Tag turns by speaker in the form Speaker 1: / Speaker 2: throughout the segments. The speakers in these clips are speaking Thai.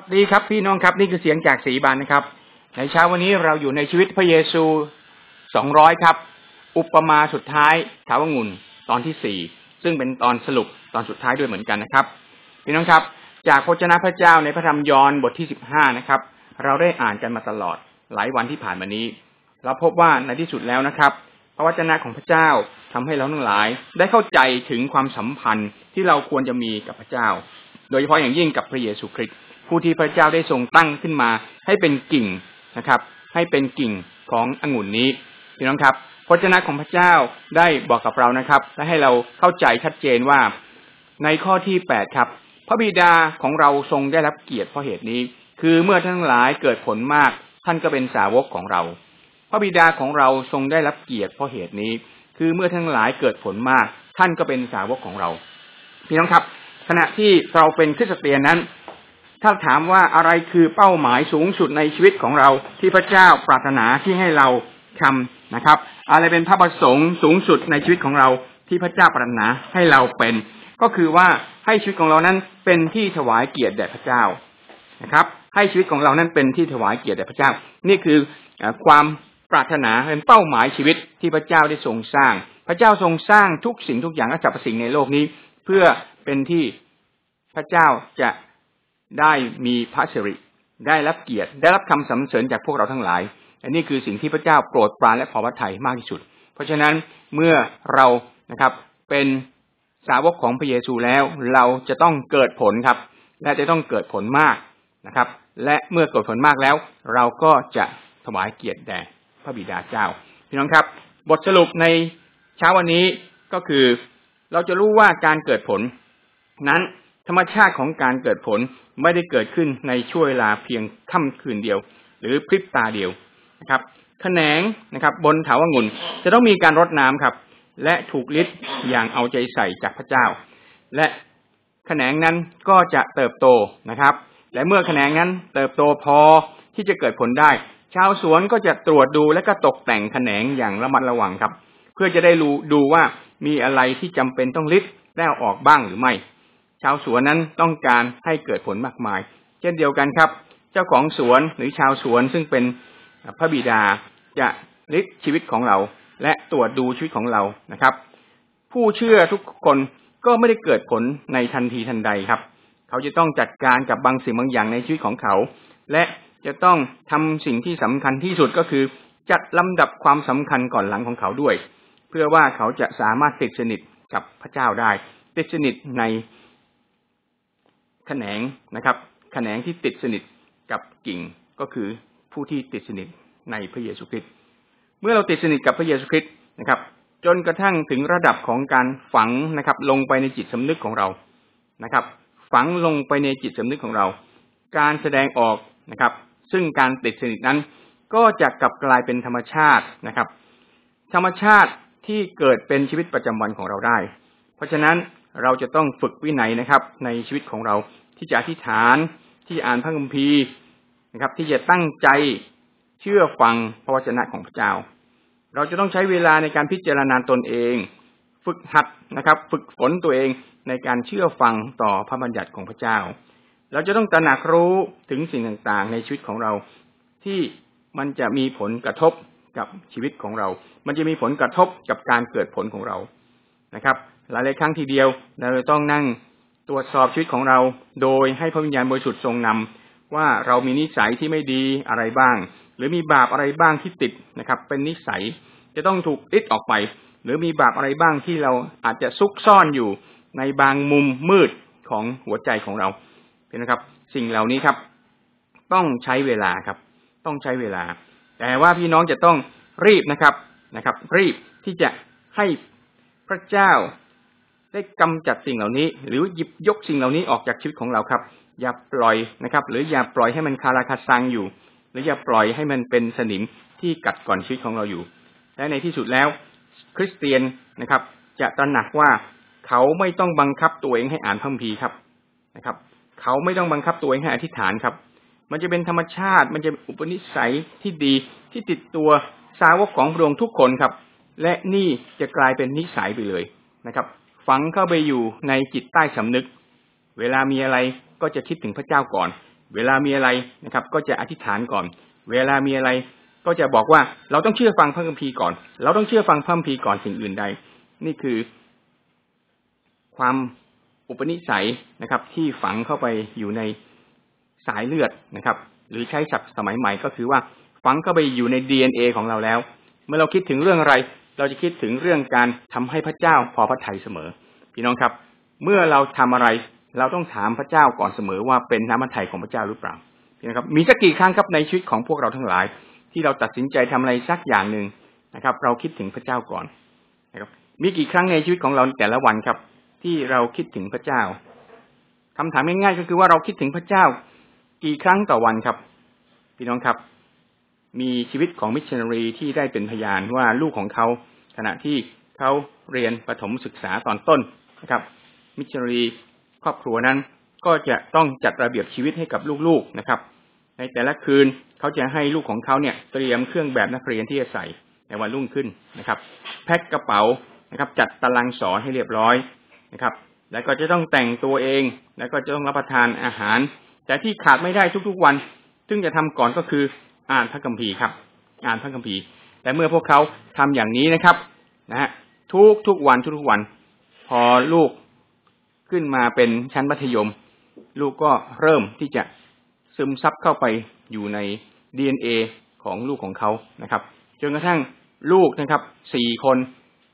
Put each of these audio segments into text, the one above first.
Speaker 1: สวัสดีครับพี่น้องครับนี่คือเสียงจากสีบานนะครับ ในเช้าวันนี้เราอยู่ในชีวิตพระเยซูสองร้อยครับ อุปมาสุดท้ายท้าวงุ่นตอนที่สี่ซึ่งเป็นตอนสรุปตอนสุดท้ายด้วยเหมือนกันนะครับ พี่น้องครับ จากพระเจ้าพระเจ้าในพระธรรมยอห์นบทที่สิบห้านะครับ เราได้อ่านกันมาตลอดหลายวันที่ผ่านมานี้ เราพบว่าในที่สุดแล้วนะครับ พระวจนะของพระเจ้าทำให้เราทั้งหลาย ได้เข้าใจถึงความสัมพันธ์ที่เราควรจะมีกับพระเจ้า โดยเฉพาะอย่างยิ่งกับพระเยซูคริสต์ ผู้ที่พระเจ้าได้ทรงตั้งขึ้นมา ให้เป็นกิ่งนะครับ ให้เป็นกิ่งขององุ่นนี้พี่น้องครับพระเจ้าของพระเจ้าได้บอกกับเรานะครับและให้เราเข้าใจชัดเจนว่า ในข้อที่แปดครับ พระบิดาของเราทรงได้รับเกียรติเพราะเหตุนี้ คือเมื่อทั้งหลายเกิดผลมาก ท่านก็เป็นสาวกของเรา พระบิดาของเราทรงได้รับเกียรติเพราะเหตุนี้ คือเมื่อทั้งหลายเกิดผลมาก ท่านก็เป็นสาวกของเราพี่น้องครับ ขณะที่เราเป็นคริสเตียนนั้น ถ้าถามว่าอะไรคือเป้าหมายสูงสุดในชีวิตของเราที่พระเจ้าปรารถนาที่ให้เราทำนะครับ อะไรเป็นพระประสงค์สูงสุดในชีวิตของเราที่พระเจ้าปรารถนาให้เราเป็น ก็คือว่าให้ชีวิตของเรานั้นเป็นที่ถวายเกียรติแด่พระเจ้านะครับ ให้ชีวิตของเรานั้นเป็นที่ถวายเกียรติแด่พระเจ้า นี่คือความปรารถนาเป็นเป้าหมายชีวิตที่พระเจ้าได้ทรงสร้าง พระเจ้าทรงสร้างทุกสิ่งทุกอย่างและสรรพสิ่งในโลกนี้ เพื่อเป็นที่พระเจ้าจะ ได้มีพระสิริ ได้รับเกียรติ ได้รับคำสรรเสริญจากพวกเราทั้งหลาย อันนี้คือสิ่งที่พระเจ้าโปรดปรานและพอพระทัยมากที่สุด เพราะฉะนั้นเมื่อเรานะครับเป็นสาวกของพระเยซูแล้วเราจะต้องเกิดผลครับ และจะต้องเกิดผลมากนะครับ และเมื่อเกิดผลมากแล้ว เราก็จะถวายเกียรติแด่พระบิดาเจ้าพี่น้องครับ บทสรุปในเช้าวันนี้ก็คือ เราจะรู้ว่าการเกิดผล นั้นธรรมชาติของการเกิดผล ไม่ได้เกิดขึ้นในช่วงเวลาเพียงค่ำคืนเดียว หรือพริบตาเดียวนะครับแขนงนะครับ บนเถาวงุ่นจะต้องมีการรดน้ำครับ และถูกลิดอย่างเอาใจใส่จากพระเจ้า และแขนงนั้นก็จะเติบโตนะครับ และเมื่อแขนงนั้นเติบโตพอที่จะเกิดผลได้ ชาวสวนก็จะตรวจดูและก็ตกแต่งแขนงอย่างระมัดระวังครับ เพื่อจะได้รู้ดูว่ามีอะไรที่จำเป็นต้องลิดแล้วออกบ้างหรือไม่ ชาวสวนนั้นต้องการให้เกิดผลมากมาย เช่นเดียวกันครับ เจ้าของสวนหรือชาวสวนซึ่งเป็นพระบิดาจะลิดชีวิตของเรา และตรวจดูชีวิตของเรานะครับ ผู้เชื่อทุกคนก็ไม่ได้เกิดผลในทันทีทันใดครับ เขาจะต้องจัดการกับบางสิ่งบางอย่างในชีวิตของเขา และจะต้องทำสิ่งที่สำคัญที่สุดก็คือ จัดลำดับความสำคัญก่อนหลังของเขาด้วย เพื่อว่าเขาจะสามารถติดสนิทกับพระเจ้าได้ ติดสนิทใน แขนงนะครับ แขนงที่ติดสนิทกับกิ่งก็คือผู้ที่ติดสนิทในพระเยซูคริสต์เมื่อเราติดสนิทกับพระเยซูคริสต์นะครับ จนกระทั่งถึงระดับของการฝังนะครับ ลงไปในจิตสำนึกของเรานะครับ ฝังลงไปในจิตสำนึกของเรา การแสดงออกนะครับ ซึ่งการติดสนิทนั้น ก็จะกลับกลายเป็นธรรมชาตินะครับ ธรรมชาติที่เกิดเป็นชีวิตประจำวันของเราได้ เพราะฉะนั้น เราจะต้องฝึกวินัยนะครับ ในชีวิตของเราที่จะอธิษฐานที่จะอ่านพระคัมภีร์นะครับ ที่จะตั้งใจเชื่อฟังพระวจนะของพระเจ้า เราจะต้องใช้เวลาในการพิจารณาตนเอง ฝึกหัดนะครับ ฝึกฝนตัวเองในการเชื่อฟังต่อพระบัญญัติของพระเจ้า เราจะต้องตระหนักรู้ถึงสิ่งต่างๆ ในชีวิตของเรา ที่มันจะมีผลกระทบกับชีวิตของเรา มันจะมีผลกระทบกับการเกิดผลของเรานะครับ หลายๆครั้งทีเดียว เราต้องนั่งตรวจสอบชีวิตของเรา โดยให้พระวิญญาณบริสุทธิ์ทรงนำว่าเรามีนิสัยที่ไม่ดีอะไรบ้าง หรือมีบาปอะไรบ้างที่ติดนะครับ เป็นนิสัยจะต้องถูกอิดออกไป หรือมีบาปอะไรบ้างที่เราอาจจะซุกซ่อนอยู่ในบางมุมมืดของหัวใจของเราเป็นนะครับ สิ่งเหล่านี้ครับ ต้องใช้เวลาครับ ต้องใช้เวลา แต่ว่าพี่น้องจะต้องรีบนะครับนะครับ รีบที่จะให้พระเจ้า ได้กำจัดสิ่งเหล่านี้ หรือหยิบยกสิ่งเหล่านี้ออกจากชีวิตของเราครับ อย่าปล่อยนะครับ หรืออย่าปล่อยให้มันคาราคาซังอยู่ หรืออย่าปล่อยให้มันเป็นสนิมที่กัดก่อนชีวิตของเราอยู่ และในที่สุดแล้ว คริสเตียนนะครับ จะตระหนักว่าเขาไม่ต้องบังคับตัวเองให้อ่านพระคัมภีร์ครับนะครับ เขาไม่ต้องบังคับตัวเองให้อธิษฐานครับ มันจะเป็นธรรมชาติ มันจะอุปนิสัยที่ดีที่ติดตัวสาวกของพระองค์ทุกคนครับ และนี่จะกลายเป็นนิสัยไปเลยนะครับ ฝังเข้าไปอยู่ในจิตใต้สำนึก เวลามีอะไรก็จะคิดถึงพระเจ้าก่อน เวลามีอะไรนะครับ ก็จะอธิษฐานก่อน เวลามีอะไรก็จะบอกว่าเราต้องเชื่อฟังพระคัมภีร์ก่อน เราต้องเชื่อฟังพระคัมภีร์ก่อนสิ่งอื่นใด นี่คือ ความอุปนิสัยนะครับ ที่ฝังเข้าไปอยู่ในสายเลือดนะครับ หรือใช้ศัพท์สมัยใหม่ก็คือว่าฝังเข้าไปอยู่ในดีเอของเราแล้ว เมื่อเราคิดถึงเรื่องอะไร เราจะคิดถึงเรื่องการทำให้พระเจ้าพอพระทัยเสมอ พี่น้องครับ เมื่อเราทำอะไรเราต้องถามพระเจ้าก่อนเสมอว่าเป็นน้ำพระทัยของพระเจ้าหรือเปล่าพี่น้องครับ มีสักกี่ครั้งครับในชีวิตของพวกเราทั้งหลาย ที่เราตัดสินใจทำอะไรสักอย่างหนึ่งนะครับ เราคิดถึงพระเจ้าก่อนนะครับ มีกี่ครั้งในชีวิตของเราแต่ละวันครับ ที่เราคิดถึงพระเจ้าคำถามง่ายๆก็คือว่าเราคิดถึงพระเจ้า กี่ครั้งต่อวันครับ พี่น้องครับ มีชีวิตของมิชชันนารีที่ได้เป็นพยานว่าลูกของเขา ขณะที่เขาเรียนประถมศึกษาตอนต้นนะครับ มิชชันนารีครอบครัวนั้น ก็จะต้องจัดระเบียบชีวิตให้กับลูกๆนะครับ ในแต่ละคืนเขาจะให้ลูกของเขาเนี่ยเตรียมเครื่องแบบนักเรียนที่จะใส่ในวันรุ่งขึ้นนะครับ แพ็คกระเป๋านะครับ จัดตารางสอนให้เรียบร้อยนะครับ แล้วก็จะต้องแต่งตัวเอง แล้วก็จะต้องรับประทานอาหาร แต่ที่ขาดไม่ได้ทุกๆวัน ซึ่งจะทำก่อนก็คือ อ่านพระคัมภีร์ครับ อ่านพระคัมภีร์แต่เมื่อพวกเขาทำอย่างนี้นะครับ นะฮะทุกทุกวันทุกทุกวัน พอลูกขึ้นมาเป็นชั้นมัธยม ลูกก็เริ่มที่จะซึมซับเข้าไปอยู่ในดีเอของลูกของเขานะครับจนกระทั่งลูกนะครับสี่คน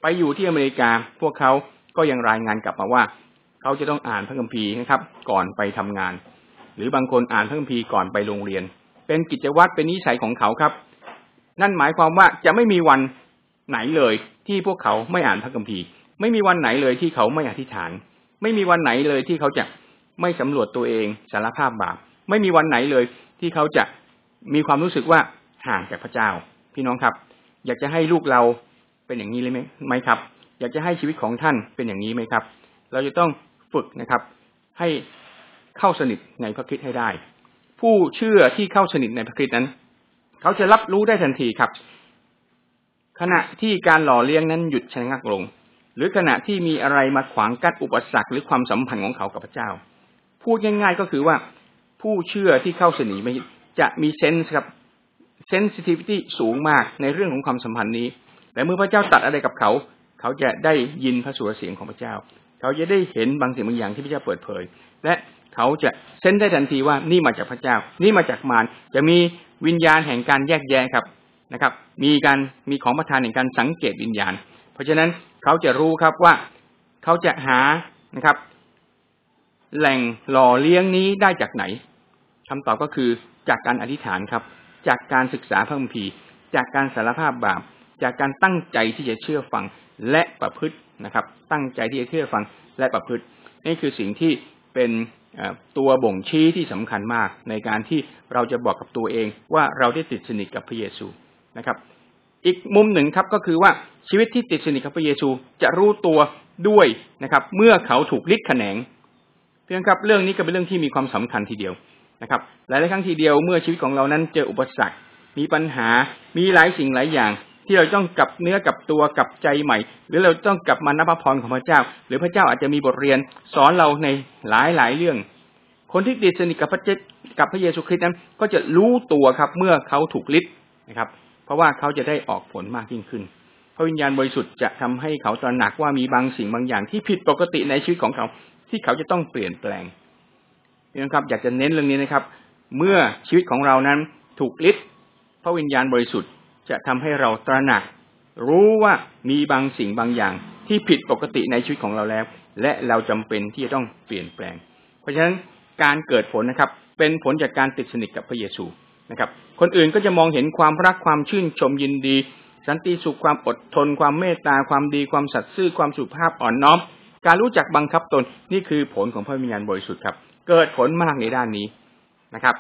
Speaker 1: ไปอยู่ที่อเมริกา พวกเขาก็ยังรายงานกลับมาว่า เขาจะต้องอ่านพระคัมภีร์นะครับ ก่อนไปทำงาน หรือบางคนอ่านพระคัมภีร์ก่อนไปโรงเรียน เป็นกิจวัตรเป็นนิสัยของเขาครับ นั่นหมายความว่าจะไม่มีวันไหนเลยที่พวกเขาไม่อ่านพระคัมภีร์ ไม่มีวันไหนเลยที่เขาไม่อธิษฐาน ไม่มีวันไหนเลยที่เขาจะไม่สำรวจตัวเองสารภาพบาปไม่มีวันไหนเลยที่เขาจะมีความรู้สึกว่าห่างจากพระเจ้า พี่น้องครับ อยากจะให้ลูกเราเป็นอย่างนี้เลยไหมครับ อยากจะให้ชีวิตของท่านเป็นอย่างนี้ไหมครับ เราจะต้องฝึกนะครับ ให้เข้าสนิทในพระคิดให้ได้ ผู้เชื่อที่เข้าสนิทในพระคริสต์นั้น เขาจะรับรู้ได้ทันทีครับ ขณะที่การหล่อเลี้ยงนั้นหยุดชะงักลง หรือขณะที่มีอะไรมาขวางกั้นอุปสรรคหรือความสัมพันธ์ของเขากับพระเจ้า พูดง่ายๆก็คือว่าผู้เชื่อที่เข้าสนิทจะมีเซนส์ครับเซนซิทิวิตี้สูงมากในเรื่องของความสัมพันธ์นี้แต่เมื่อพระเจ้าตัดอะไรกับเขา เขาจะได้ยินพระสุรเสียงของพระเจ้า เขาจะได้เห็นบางสิ่งบางอย่างที่พระเจ้าเปิดเผย และ เขาจะเซนได้ทันทีว่านี่มาจากพระเจ้า นี่มาจากมารจะมีวิญญาณแห่งการแยกแยะครับนะครับ มีการมีของประทานแห่งการสังเกตวิญญาณ เพราะฉะนั้นเขาจะรู้ครับว่าเขาจะหานะครับ แหล่งหล่อเลี้ยงนี้ได้จากไหนคำตอบก็คือจากการอธิษฐานครับ จากการศึกษาพระคัมภีร์ จากการสารภาพบาป จากการตั้งใจที่จะเชื่อฟังและประพฤตินะครับ ตั้งใจที่จะเชื่อฟังและประพฤติ นี่คือสิ่งที่เป็น ตัวบ่งชี้ที่สำคัญมากในการที่เราจะบอกกับตัวเองว่าเราได้ติดสนิทกับพระเยซูนะครับ อีกมุมหนึ่งครับก็คือว่าชีวิตที่ติดสนิทกับพระเยซูจะรู้ตัวด้วยนะครับ เมื่อเขาถูกลิดแขนงเพื่อนครับเรื่องนี้ก็เป็นเรื่องที่มีความสำคัญทีเดียวนะครับ หลายๆครั้งทีเดียวเมื่อชีวิตของเรานั้นเจออุปสรรค มีปัญหามีหลายสิ่งหลายอย่าง ที่เราต้องกลับเนื้อกลับตัวกลับใจใหม่ หรือเราต้องกลับมานับพรของพระเจ้า หรือพระเจ้าอาจจะมีบทเรียนสอนเราในหลายหลายเรื่อง คนที่ติดสนิทกับพระเจ้ากับพระเยซูคริสต์นั้น ก็จะรู้ตัวครับ เมื่อเขาถูกลิดนะครับ เพราะว่าเขาจะได้ออกผลมากยิ่งขึ้นพระวิญญาณบริสุทธิ์จะทำให้เขาตระหนักว่ามีบางสิ่งบางอย่างที่ผิดปกติในชีวิตของเขา ที่เขาจะต้องเปลี่ยนแปลงนะครับ อยากจะเน้นเรื่องนี้นะครับ เมื่อชีวิตของเรานั้นถูกลิดพระวิญญาณบริสุทธิ์ จะทำให้เราตระหนัก รู้ว่ามีบางสิ่งบางอย่างที่ผิดปกติในชีวิตของเราแล้ว และเราจำเป็นที่จะต้องเปลี่ยนแปลง เพราะฉะนั้นการเกิดผลนะครับ เป็นผลจากการติดสนิทกับพระเยซูนะครับ คนอื่นก็จะมองเห็นความรักความชื่นชมยินดี สันติสุขความอดทน ความเมตตาความดีความสัตย์ซื่อความสุภาพอ่อนน้อม การรู้จักบังคับตนนี่คือผลของพระวิญญาณบริสุทธิ์ครับ เกิดผลมากในด้านนี้นะครับ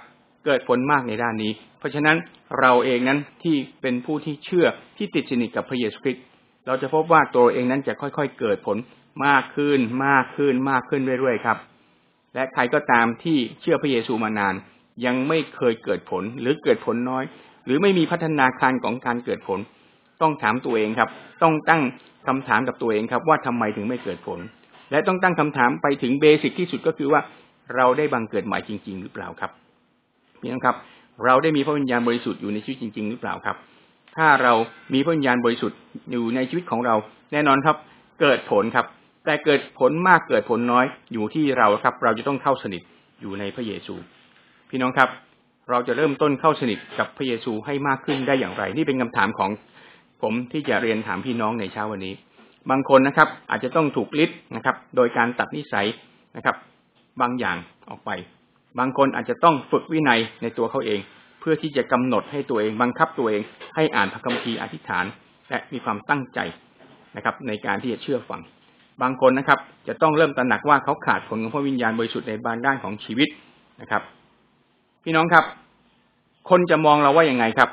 Speaker 1: เกิดผลมากในด้านนี้ เพราะฉะนั้นเราเองนั้นที่เป็นผู้ที่เชื่อที่ติดสนิทกับพระเยซูคริสต์เราจะพบว่าตัวเองนั้นจะค่อยๆ เกิดผลมากขึ้นมากขึ้นมากขึ้นเรื่อยๆครับ และใครก็ตามที่เชื่อพระเยซูมานาน ยังไม่เคยเกิดผลหรือเกิดผลน้อย หรือไม่มีพัฒนาการของการเกิดผล ต้องถามตัวเองครับ ต้องตั้งคำถามกับตัวเองครับ ว่าทำไมถึงไม่เกิดผล และต้องตั้งคำถามไปถึงเบสิกที่สุดก็คือว่าเราได้บังเกิดใหม่จริง ๆ หรือเปล่าครับ พี่น้องครับ เราได้มีพระวิญญาณบริสุทธิ์อยู่ในชีวิตจริง ๆ หรือเปล่าครับ ถ้าเรามีพระวิญญาณบริสุทธิ์อยู่ในชีวิตของเรา แน่นอนครับ เกิดผลครับ แต่เกิดผลมากเกิดผลน้อยอยู่ที่เราครับ เราจะต้องเข้าสนิทอยู่ในพระเยซู พี่น้องครับ เราจะเริ่มต้นเข้าสนิทกับพระเยซูให้มากขึ้นได้อย่างไร นี่เป็นคำถามของผมที่จะเรียนถามพี่น้องในเช้าวันนี้ บางคนนะครับ อาจจะต้องถูกลิดนะครับ โดยการตัดนิสัยนะครับ บางอย่างออกไป บางคนอาจจะต้องฝึกวินัยในตัวเขาเอง เพื่อที่จะกำหนดให้ตัวเองบังคับตัวเอง ให้อ่านพระคัมภีร์อธิษฐาน และมีความตั้งใจนะครับ ในการที่จะเชื่อฟัง บางคนนะครับ จะต้องเริ่มตระหนักว่าเขาขาดผลของพระวิญญาณบริสุทธิ์ในบางด้านของชีวิตนะครับ พี่น้องครับ คนจะมองเราว่าอยังไงครับ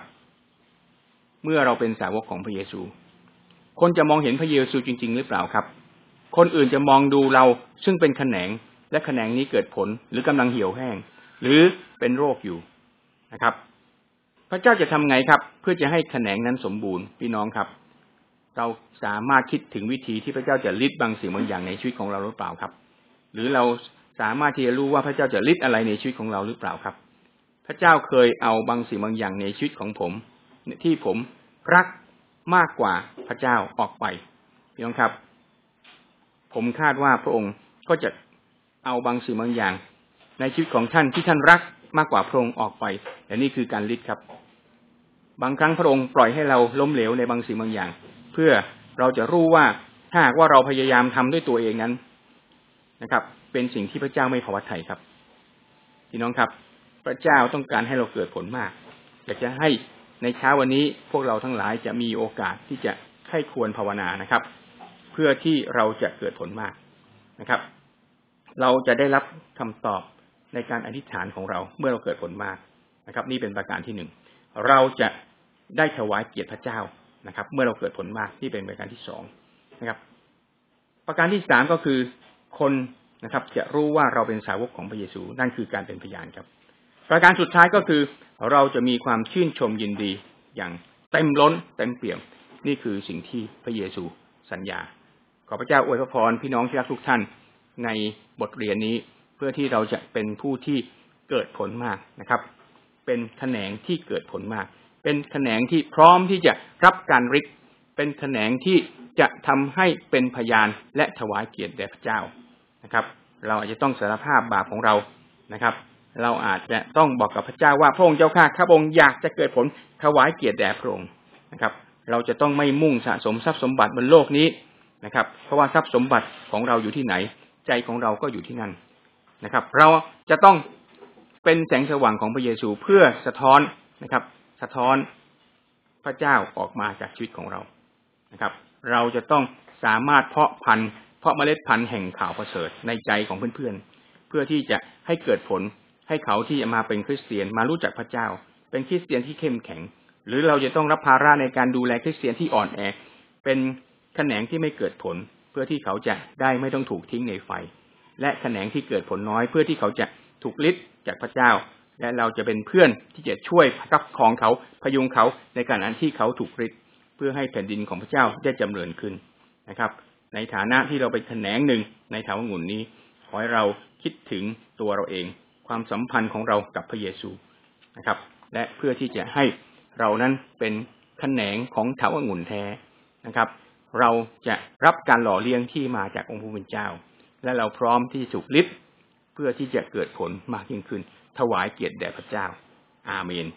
Speaker 1: เมื่อเราเป็นสาวกของพระเยซู คนจะมองเห็นพระเยซูจริง ๆ หรือเปล่าครับ คนอื่นจะมองดูเราซึ่งเป็นแขนง และแขนงนี้เกิดผลหรือกำลังเหี่ยวแห้ง หรือเป็นโรคอยู่นะครับ พระเจ้าจะทำไงครับ เพื่อจะให้แขนงนั้นสมบูรณ์พี่น้องครับ เราสามารถคิดถึงวิธีที่พระเจ้าจะลิดบางสิ่งบางอย่างในชีวิตของเราหรือเปล่าครับ หรือเราสามารถที่จะรู้ว่าพระเจ้าจะลิดอะไรในชีวิตของเราหรือเปล่าครับ พระเจ้าเคยเอาบางสิ่งบางอย่างในชีวิตของผม ที่ผมรักมากกว่าพระเจ้าออกไปพี่น้องครับ ผมคาดว่าพระองค์ก็จะ เอาบางสิ่งบางอย่าง ในชีวิตของท่านที่ท่านรักมากกว่าพระองค์ออกไปและนี่คือการลิดครับ บางครั้งพระองค์ปล่อยให้เราล้มเหลวในบางสิ่งบางอย่าง เพื่อเราจะรู้ว่าถ้าหากว่าเราพยายามทำด้วยตัวเองนั้นนะครับ เป็นสิ่งที่พระเจ้าไม่พอใจครับพี่น้องครับ พระเจ้าต้องการให้เราเกิดผลมาก อยากจะให้ในเช้าวันนี้พวกเราทั้งหลายจะมีโอกาสที่จะไข้ควรภาวนานะครับ เพื่อที่เราจะเกิดผลมากนะครับ เราจะได้รับคำตอบในการอธิษฐานของเราเมื่อเราเกิดผลมากนะครับ นี่เป็นประการที่หนึ่งเราจะได้ถวายเกียรติพระเจ้านะครับ เมื่อเราเกิดผลมากนี่เป็นประการที่สองนะครับ ประการที่สามก็คือคนนะครับ จะรู้ว่าเราเป็นสาวกของพระเยซู นั่นคือการเป็นพยานครับ ประการสุดท้ายก็คือเราจะมีความชื่นชมยินดีอย่างเต็มล้นเต็มเปี่ยม นี่คือสิ่งที่พระเยซูสัญญา ขอพระเจ้าอวยพรพี่น้องที่รักทุกท่านใน บทเรียนนี้เพื่อที่เราจะเป็นผู้ที่เกิดผลมากนะครับ เป็นแขนงที่เกิดผลมาก เป็นแขนงที่พร้อมที่จะรับการริก เป็นแขนงที่จะทำให้เป็นพยานและถวายเกียรติแด่พระเจ้านะครับ เราอาจจะต้องสารภาพบาปของเรานะครับ เราอาจจะต้องบอกกับพระเจ้าว่าพระองค์เจ้าข้าข้าพระองค์อยากจะเกิดผลถวายเกียรติแด่พระองค์นะครับ เราจะต้องไม่มุ่งสะสมทรัพย์สมบัติบนโลกนี้นะครับ เพราะว่าทรัพย์สมบัติของเราอยู่ที่ไหน ใจของเราก็อยู่ที่นั่นนะครับ เราจะต้องเป็นแสงสว่างของพระเยซูเพื่อสะท้อนนะครับ สะท้อนพระเจ้าออกมาจากชีวิตของเรานะครับ เราจะต้องสามารถเพาะพันธุ์เพาะเมล็ดพันธุ์แห่งข่าวประเสริฐในใจของเพื่อนๆ เพื่อที่จะให้เกิดผลให้เขาที่จะมาเป็นคริสเตียนมารู้จักพระเจ้า เป็นคริสเตียนที่เข้มแข็ง หรือเราจะต้องรับภาระในการดูแลคริสเตียนที่อ่อนแอ เป็นแขนงที่ไม่เกิดผล เพื่อที่เขาจะได้ไม่ต้องถูกทิ้งในไฟ และแขนงที่เกิดผลน้อยเพื่อที่เขาจะถูกลิดจากพระเจ้า และเราจะเป็นเพื่อนที่จะช่วยรับของเขาพยุงเขาในการอันที่เขาถูกริดเพื่อให้แผ่นดินของพระเจ้าได้จำเริญขึ้นนะครับ ในฐานะที่เราเป็นแขนงหนึ่งในถาวงุ่นนี้ขอให้เราคิดถึงตัวเราเอง ความสัมพันธ์ของเรากับพระเยซูนะครับ และเพื่อที่จะให้เรานั้นเป็นแขนงของถาองุ่นแท้นะครับ เราจะรับการหล่อเลี้ยงที่มาจากองค์พระผู้เป็นเจ้า และเราพร้อมที่ถูกลิดเพื่อที่จะเกิดผลมากยิ่งขึ้น ถวายเกียรติแด่พระเจ้า อาเมน